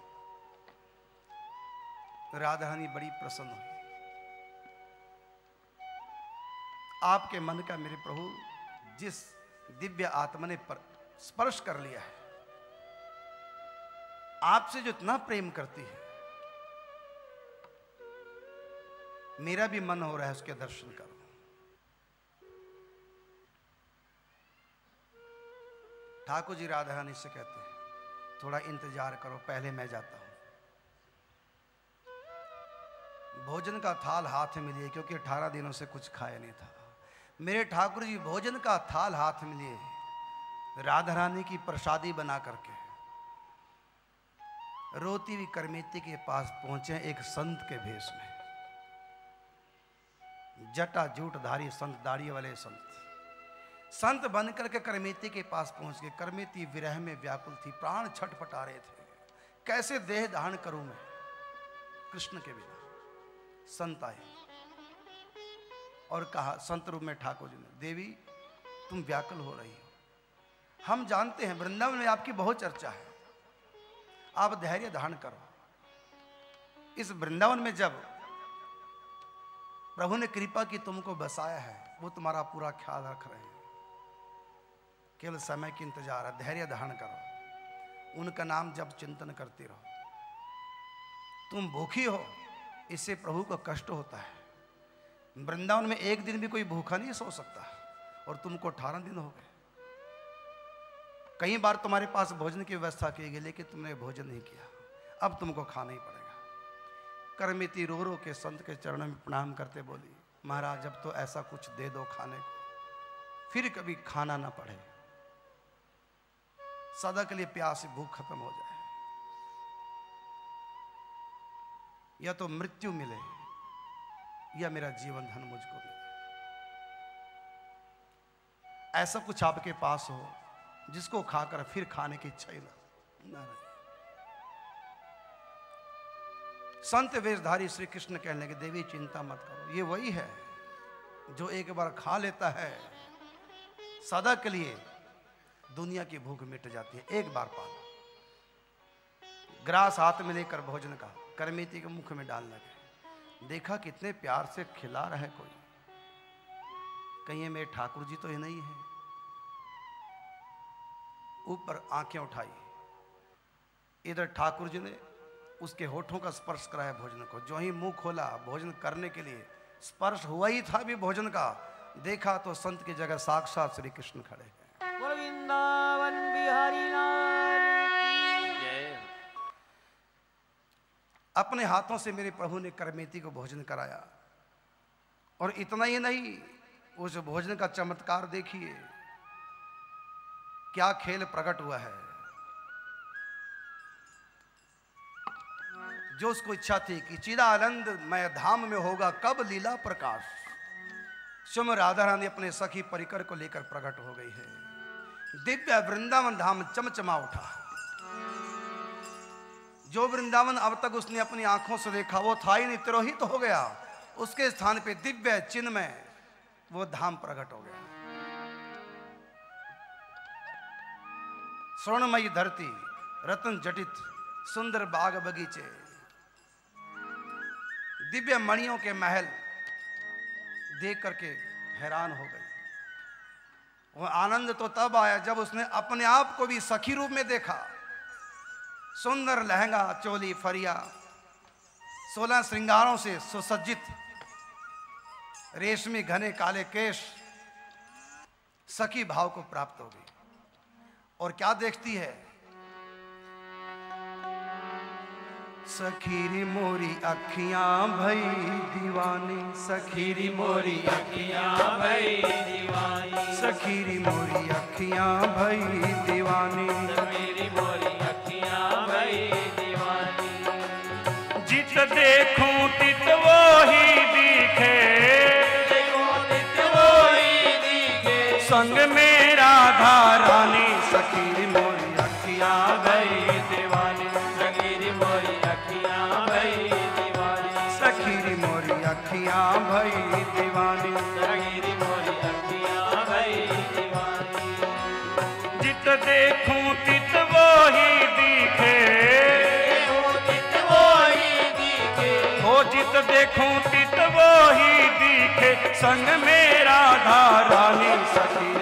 राधा रानी बड़ी प्रसन्न हुई। आपके मन का मेरे प्रभु, जिस दिव्य आत्मा ने पर स्पर्श कर लिया है, आपसे जो इतना प्रेम करती है, मेरा भी मन हो रहा है उसके दर्शन करो। ठाकुर जी राधा रानी से कहते हैं, थोड़ा इंतज़ार करो, पहले मैं जाता हूँ। भोजन का थाल हाथ में लिए, क्योंकि अठारह दिनों से कुछ खाया नहीं था। मेरे ठाकुर जी भोजन का थाल हाथ में लिए, राधा रानी की प्रसादी बना करके। रोती हुई करमेती के पास पहुँचे एक संत के भेष में। जटा जूट धारी संत, दाढ़ी वाले संत। संत बन करके करमेती के पास पहुँच गए। करमेती विरह में व्याकुल थी, प्राण छटपटा रहे थे। कैसे देह धारण करूँ मैं? कृष्ण के बिना संत आए। और कहा, संत रूप में ठाकुर जी ने, देवी, तुम व्याकुल हो रही हो। हम जानते हैं, वृंदावन में आपकी बहुत चर्चा है। आप धैर्य धारण करो। इस वृंदावन में जब प्रभु ने कृपा की तुमको बसाया है, वो तुम्हारा पूरा ख्याल रख रहे हैं। केवल समय की इंतज़ार है, धैर्य धारण करो। उनका नाम जब चिंतन करते रहो। तुम भूखी हो, इससे प्रभु को कष्ट होता है। वृंदावन में एक दिन भी कोई भूखा नहीं सो सकता। और तुमको अठारह दिन हो गए। कई बार तुम्हारे पास भोजन की व्यवस्था की गई, लेकिन तुमने भोजन नहीं किया। अब तुमको खाना ही पड़ेगा। करमिति रो रो के संत के चरणों में प्रणाम करते बोली, महाराज जब तो ऐसा कुछ दे दो खाने को। फिर कभी खाना ना पड़े। सदा के लिए प्यास, भूख खत्म हो जाए। या तो मृत्यु मिले या मेरा जीवन धन मुझको मिले। ऐसा कुछ आपके पास हो जिसको खाकर फिर खाने की इच्छा ही ना रहे। संत वेशधारी श्री कृष्ण कहने लगे, देवी, चिंता मत करो। ये वही है जो एक बार खा लेता है, सदा के लिए दुनिया की भूख मिट जाती है। एक बार पाला। ग्रास हाथ में लेकर भोजन का, करमेती के मुख में डालने लगे। देखा कितने प्यार से खिला रहा है कोई। कहीं मेरे ठाकुर जी तो ये नहीं है। ऊपर आँखें उठाई। इधर ठाकुर जी ने उसके होठों का स्पर्श कराया भोजन को। जो ही मुँह खोला, भोजन करने के लिए स्पर्श हुआ ही था भी भोजन का। देखा तो संत की जगह साक्षात श्री कृष्ण खड़े हैं। बिहारी अपने हाथों से मेरे प्रभु ने करमेती को भोजन कराया। और इतना ही नहीं, उस भोजन का चमत्कार देखिए। क्या खेल प्रकट हुआ है। जो उसको इच्छा थी कि चिदानंद मैं धाम में होगा, कब लीला प्रकाश। सुम राधा रानी अपने सखी परिकर को लेकर प्रकट हो गई है। दिव्य वृंदावन धाम चमचमा उठा। जो वृंदावन अब तक उसने अपनी आँखों से देखा, वो था ही नहीं, तिरोहित तो हो गया। उसके स्थान पे दिव्य चिन्ह में वो धाम प्रकट हो गया। स्वर्णमयी धरती, रतन जटित, सुंदर बाग बगीचे। दिव्य मणियों के महल देख करके हैरान हो गई। वो आनंद तो तब आया जब उसने अपने आप को भी सखी रूप में देखा। सुंदर लहंगा चोली फरिया सोलह श्रृंगारों से सुसज्जित रेशमी घने काले केश सखी भाव को प्राप्त हो गई और क्या देखती है? सखीरी मोरी अखियाँ भई दीवानी। सखीरी मोरी अखियाँ भई दीवानी। सखीरी मोरी अखियाँ भई दीवानी। जित देखूँ तित वो ही देखूँ तित वो ही दिखे संग मेरा राधा रानी सखी।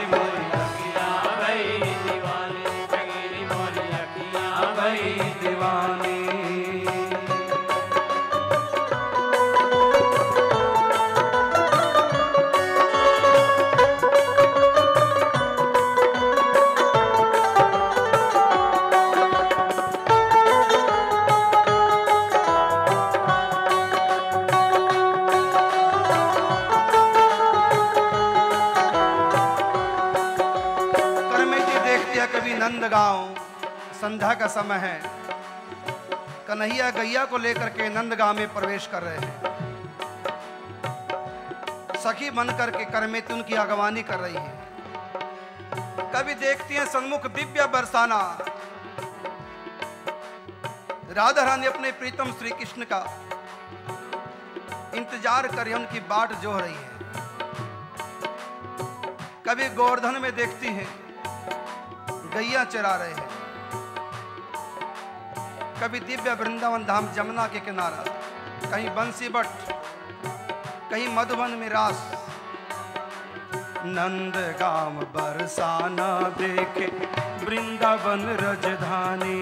का समय है। कन्हैया गैया को लेकर के नंद गाँव में प्रवेश कर रहे हैं। सखी बन करके करमेती उनकी अगवानी कर रही है। कभी देखती हैं सन्मुख दिव्य बरसाना। राधा रानी अपने प्रीतम श्री कृष्ण का इंतज़ार कर उनकी बाट जो रही है। कभी गोवर्धन में देखती हैं, गैया चरा रहे हैं। कभी दिव्य वृंदावन धाम जमुना के किनारा, कहीं बंसी बट कहीं मधुबन में रास। नंद गाम बरसाना देखे वृंदावन रजधानी।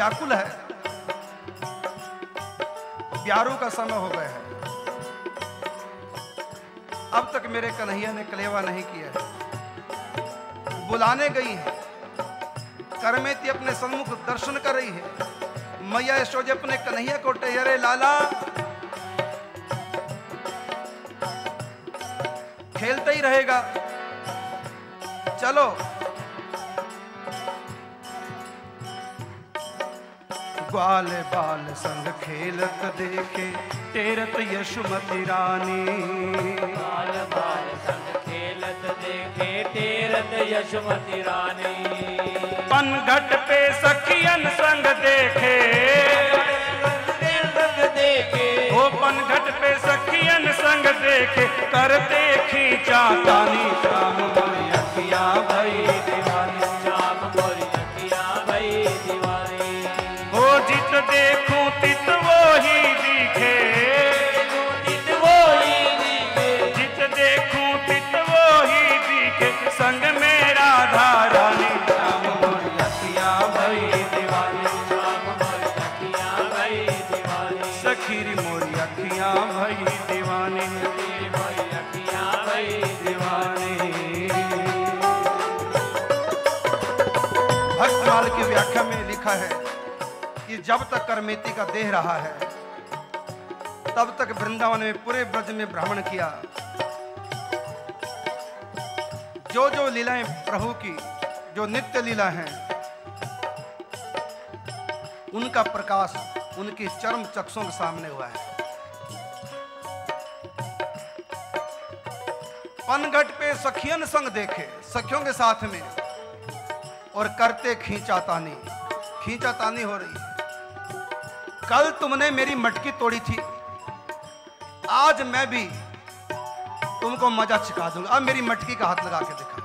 व्याकुल है। प्यारू का समय हो गया है। अब तक मेरे कन्हैया ने कलेवा नहीं किया है। बुलाने गई है। करमेती अपने सन्मुख दर्शन कर रही है। मैया यशोदा अपने कन्हैया को टेहरे, लाला, खेलता ही रहेगा। चलो ग्वाल बाल संग खेलत देखे तेरत यशुमती रानी। बाल बाल संग खेलत देखे तेरत यशमती रानी। पनघट पे सखियन संग देखे। देखे। हो पनघट पे सखियन संग देखे करते खींचा जब तक करमेती का देह रहा है, तब तक वृंदावन में, पूरे ब्रज में भ्रमण किया। जो जो लीलाएँ प्रभु की, जो नित्य लीला हैं, उनका प्रकाश, उनकी चर्म चक्षुओं के सामने हुआ है। पनघट पे सखियन संग देखे, सखियों के साथ में, और करते खींचातानी खींचातानी हो रही। है कल तुमने मेरी मटकी तोड़ी थी। आज मैं भी तुमको मज़ा छिका दूँगा। अब मेरी मटकी का हाथ लगा के दिखा।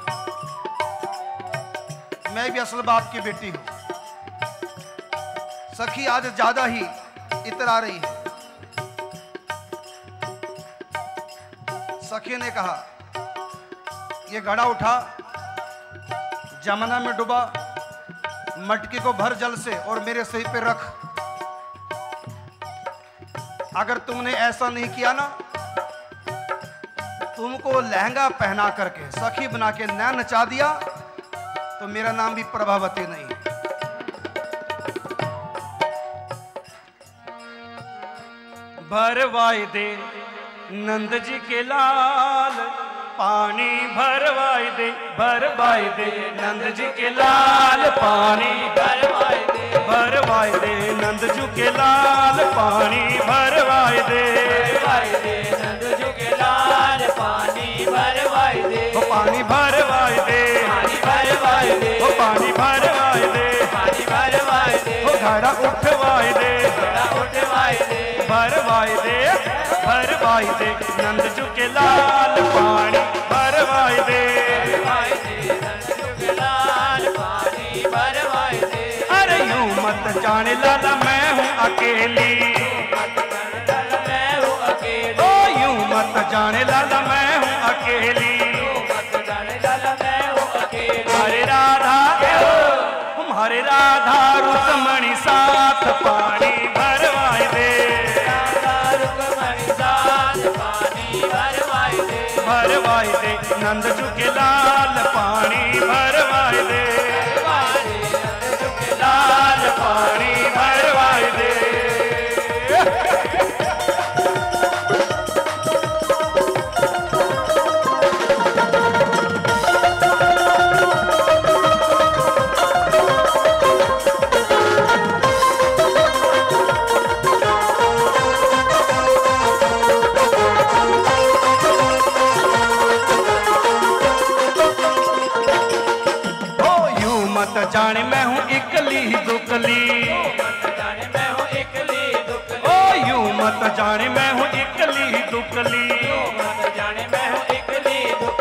मैं भी असल बाप की बेटी हूँ। सखी आज ज़्यादा ही इतरा रही है। सखी ने कहा, ये घड़ा उठा, जमुना में डुबा, मटकी को भर जल से और मेरे सही पे रख। अगर तुमने ऐसा नहीं किया ना, तुमको लहंगा पहना करके, सखी बना के न नचा दिया तो मेरा नाम भी प्रभावती नहीं। भरवाई दे नंद जी के लाल, पानी भरवाई दे भरवाई दे नंद जी के लाल, पानी भरवाई दे। भरवाई दे नंद झुके लाल पानी भरवाए दे। भरवाई दे नंद जुगे लाल पानी भरवाई दे। ओ पानी भरवाई दे। पानी भरवाई दे। ओ पानी भरवाई दे। पानी भरवाई दे। ओ घड़ा उठवाई दे। बड़ा उठवाई दे। भरवाई दे भरवाई दे। नंद जी के लाल पानी भरवाई दे। भरवाई दे मत जाने, लाला मैं हूँ अकेली। ओ, यूँ मत जाने, लाला मैं हूँ अकेली। हरे राधा भरवाई दे राधा, रुक्मणी साथ पानी भरवाई दे। भरवाई दे, नंद चुके लाल पानी भरवाई दे। लाल मत जाने मैं हूँ इकली दुकली जाने मैं हूँ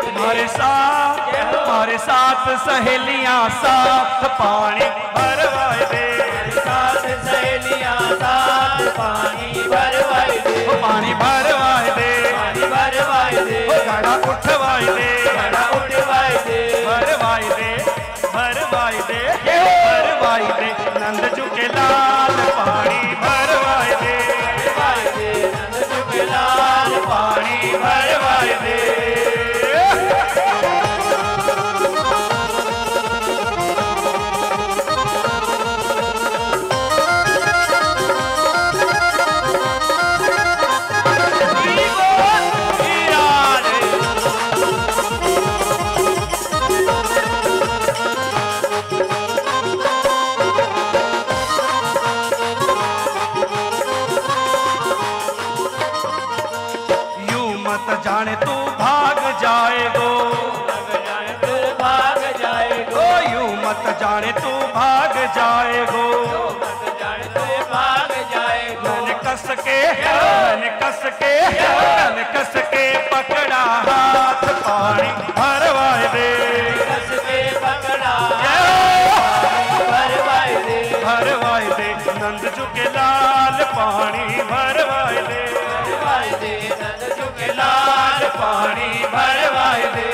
हमारे साथ हमारे साथ सहेलियाँ साथ पानी भरवाए दे साथ सहेलियाँ साथ पानी भरवाए दे पानी भरवाए दे पानी भरवाए दे घड़ा उठवाए दे घड़ा उठवाई दे भरवाए दे भरवाए दे भरवाए दे नंद चुके लाल पानी भरवाए दे भरवाई दे नंद जुगे लाल पानी भरवाए दे जाने तू भाग जाएगो। मत जाने भाग जाएगो मैंने कस के मैंने कस के मैंने कस के पकड़ा हाथ पानी भरवाए दे। कस भरवाई दे भरवाए दे, नंद चुके लाल पानी भरवाए दे। भरवाई दे, नंद जुगे लाल पानी भरवाए दे।